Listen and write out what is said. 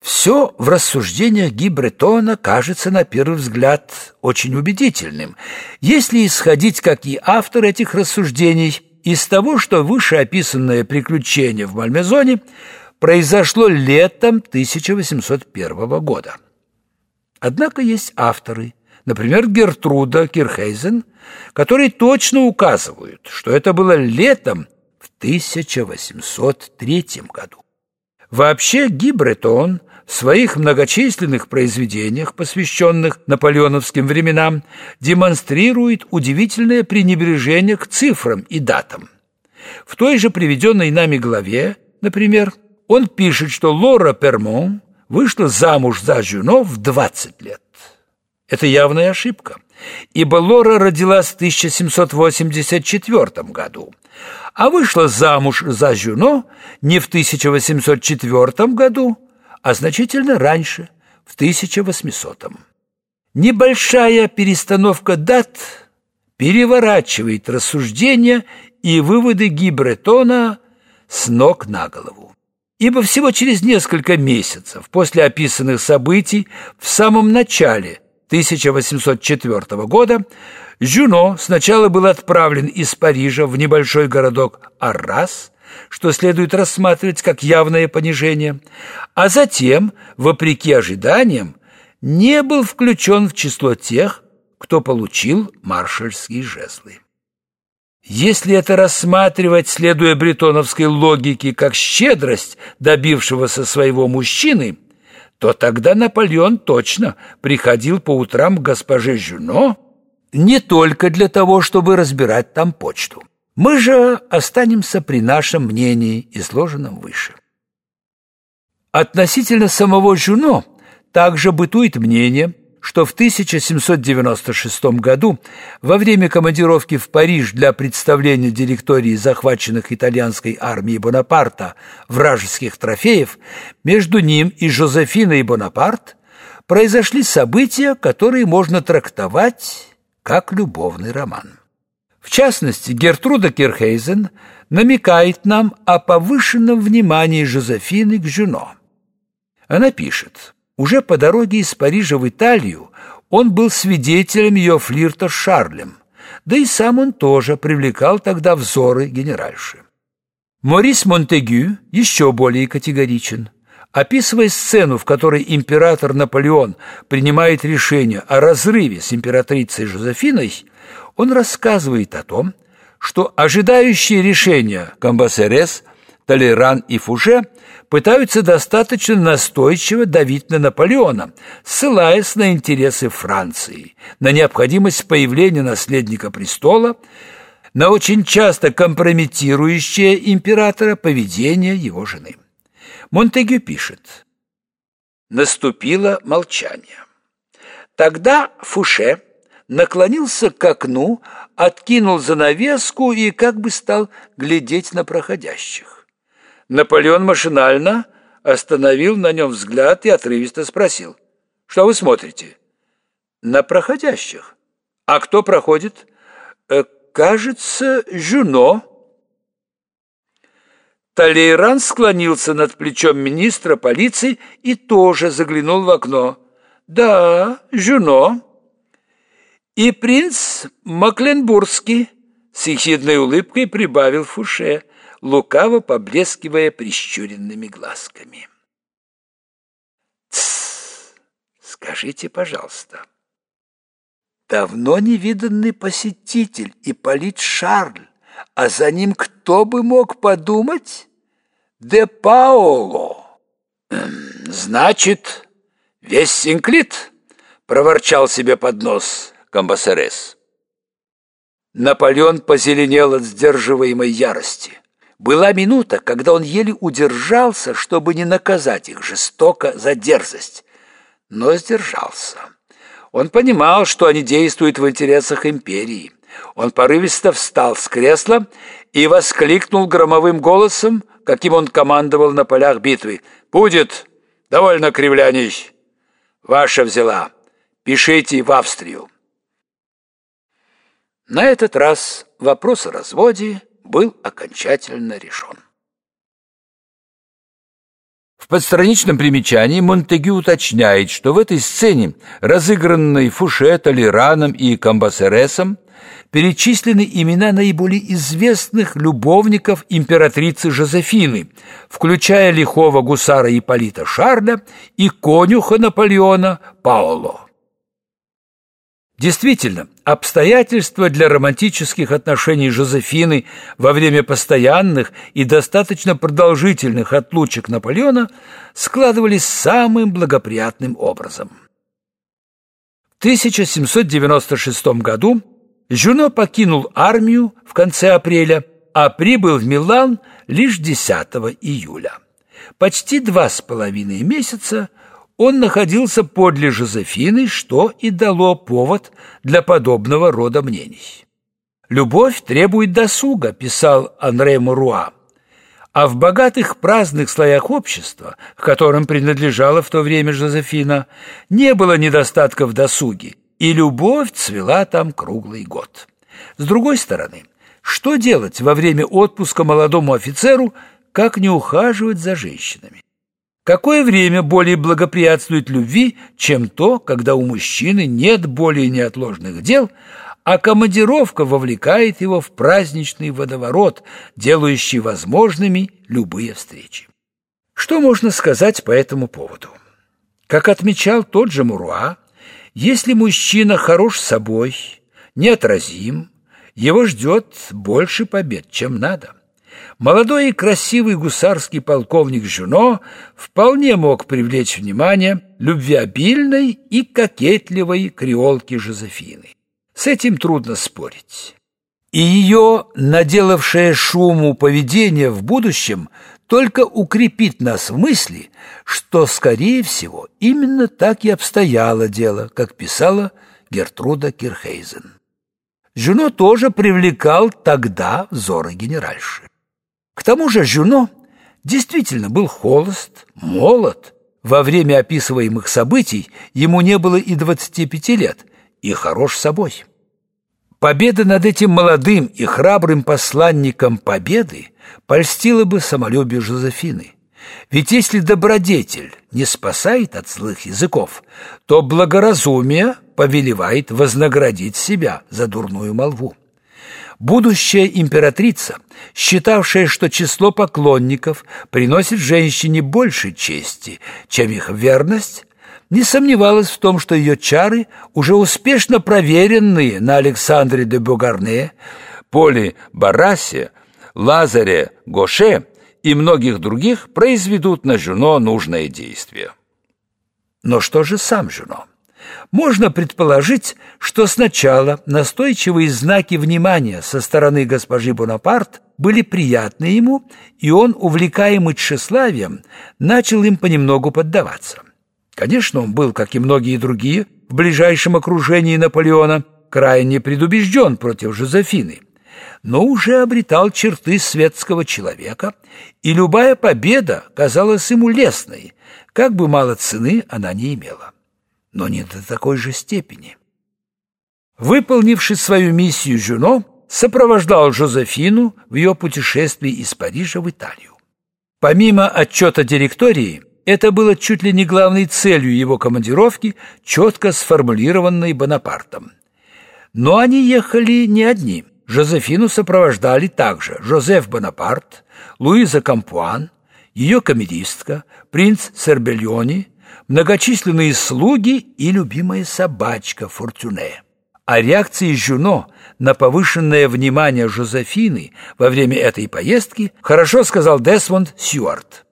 Все в рассуждениях Гибретона кажется на первый взгляд очень убедительным, если исходить, как и автор этих рассуждений, из того, что вышеописанное приключение в Мальмезоне произошло летом 1801 года. Однако есть авторы, например, Гертруда Кирхейзен, которые точно указывают, что это было летом в 1803 году. Вообще Гибретон в своих многочисленных произведениях, посвященных наполеоновским временам, демонстрирует удивительное пренебрежение к цифрам и датам. В той же приведенной нами главе, например, он пишет, что Лора Пермон вышла замуж за Жюно в 20 лет. Это явная ошибка, ибо Лора родилась в 1784 году, а вышла замуж за Жюно не в 1804 году, а значительно раньше, в 1800-м. Небольшая перестановка дат переворачивает рассуждения и выводы Гибретона с ног на голову. Ибо всего через несколько месяцев после описанных событий в самом начале 1804 года Жюно сначала был отправлен из Парижа в небольшой городок Аррас, что следует рассматривать как явное понижение, а затем, вопреки ожиданиям, не был включен в число тех, кто получил маршальские жезлы. Если это рассматривать, следуя бретоновской логике, как щедрость добившегося своего мужчины, то тогда Наполеон точно приходил по утрам к госпоже Жюно не только для того, чтобы разбирать там почту. Мы же останемся при нашем мнении, изложенном выше. Относительно самого Жуно также бытует мнение, что в 1796 году во время командировки в Париж для представления директории захваченных итальянской армией Бонапарта вражеских трофеев между ним и Жозефиной Бонапарт произошли события, которые можно трактовать как любовный роман. В частности, Гертруда Кирхейзен намекает нам о повышенном внимании Жозефины к Жюно. Она пишет, уже по дороге из Парижа в Италию он был свидетелем ее флирта с Шарлем, да и сам он тоже привлекал тогда взоры генеральши. Морис Монтегю еще более категоричен. Описывая сцену, в которой император Наполеон принимает решение о разрыве с императрицей Жозефиной, он рассказывает о том, что ожидающие решения Камбасерес, Толеран и Фуже пытаются достаточно настойчиво давить на Наполеона, ссылаясь на интересы Франции, на необходимость появления наследника престола, на очень часто компрометирующее императора поведение его жены. Монтегю пишет «Наступило молчание. Тогда Фуше наклонился к окну, откинул занавеску и как бы стал глядеть на проходящих. Наполеон машинально остановил на нем взгляд и отрывисто спросил. «Что вы смотрите?» «На проходящих». «А кто проходит?» «Э, «Кажется, Жюно». Талейран склонился над плечом министра полиции и тоже заглянул в окно. «Да, Жюно». И принц Макленбургский с ехидной улыбкой прибавил Фуше, лукаво поблескивая прищуренными глазками. Тссс, скажите, пожалуйста, давно невиданный посетитель Ипполит Шарль, а за ним кто бы мог подумать? Де Паоло. Значит, весь Синклит проворчал себе под нос. Камбасерес. Наполеон позеленел от сдерживаемой ярости. Была минута, когда он еле удержался, чтобы не наказать их жестоко за дерзость, но сдержался. Он понимал, что они действуют в интересах империи. Он порывисто встал с кресла и воскликнул громовым голосом, каким он командовал на полях битвы. «Будет! Довольно кривляний! Ваша взяла! Пишите в Австрию!» На этот раз вопрос о разводе был окончательно решен. подстраничном примечании Монтегю уточняет, что в этой сцене, разыгранной Фуше, Толераном и Камбасересом, перечислены имена наиболее известных любовников императрицы Жозефины, включая лихого гусара Ипполита Шарля и конюха Наполеона Паоло. Действительно, обстоятельства для романтических отношений Жозефины во время постоянных и достаточно продолжительных отлучек Наполеона складывались самым благоприятным образом. В 1796 году Жюно покинул армию в конце апреля, а прибыл в Милан лишь 10 июля. Почти два с половиной месяца – он находился подле Жозефины, что и дало повод для подобного рода мнений. «Любовь требует досуга», – писал Анре Муруа, а в богатых праздных слоях общества, к которым принадлежала в то время Жозефина, не было недостатка в досуге, и любовь цвела там круглый год. С другой стороны, что делать во время отпуска молодому офицеру, как не ухаживать за женщинами? Какое время более благоприятствует любви, чем то, когда у мужчины нет более неотложных дел, а командировка вовлекает его в праздничный водоворот, делающий возможными любые встречи? Что можно сказать по этому поводу? Как отмечал тот же Муруа, если мужчина хорош собой, неотразим, его ждет больше побед, чем надо. Молодой и красивый гусарский полковник Жюно вполне мог привлечь внимание любвеобильной и кокетливой креолки Жозефины. С этим трудно спорить. И ее, наделавшее шуму поведение в будущем, только укрепит нас в мысли, что, скорее всего, именно так и обстояло дело, как писала Гертруда Кирхейзен. Жюно тоже привлекал тогда взоры генеральши. К тому же Жюно действительно был холост, молод. Во время описываемых событий ему не было и 25 лет, и хорош собой. Победа над этим молодым и храбрым посланником победы польстила бы самолюбию Жозефины. Ведь если добродетель не спасает от злых языков, то благоразумие повелевает вознаградить себя за дурную молву. Будущая императрица, считавшая, что число поклонников приносит женщине больше чести, чем их верность, не сомневалась в том, что ее чары, уже успешно проверенные на Александре де Бугарне, Поле Барасе, Лазаре Гоше и многих других, произведут на Жюно нужное действие. Но что же сам Жюно? Можно предположить, что сначала настойчивые знаки внимания со стороны госпожи Бонапарт были приятны ему, и он, увлекаемый тщеславием, начал им понемногу поддаваться. Конечно, он был, как и многие другие, в ближайшем окружении Наполеона, крайне предубежден против Жозефины, но уже обретал черты светского человека, и любая победа казалась ему лестной, как бы мало цены она не имела но не до такой же степени. Выполнивший свою миссию Жюно, сопровождал Жозефину в ее путешествии из Парижа в Италию. Помимо отчета директории, это было чуть ли не главной целью его командировки, четко сформулированной Бонапартом. Но они ехали не одни. Жозефину сопровождали также Жозеф Бонапарт, Луиза Кампуан, ее камеристка, принц Сербельони, многочисленные слуги и любимая собачка Фортюне. О реакции Жюно на повышенное внимание Жозефины во время этой поездки хорошо сказал Десмонд Сьюарт.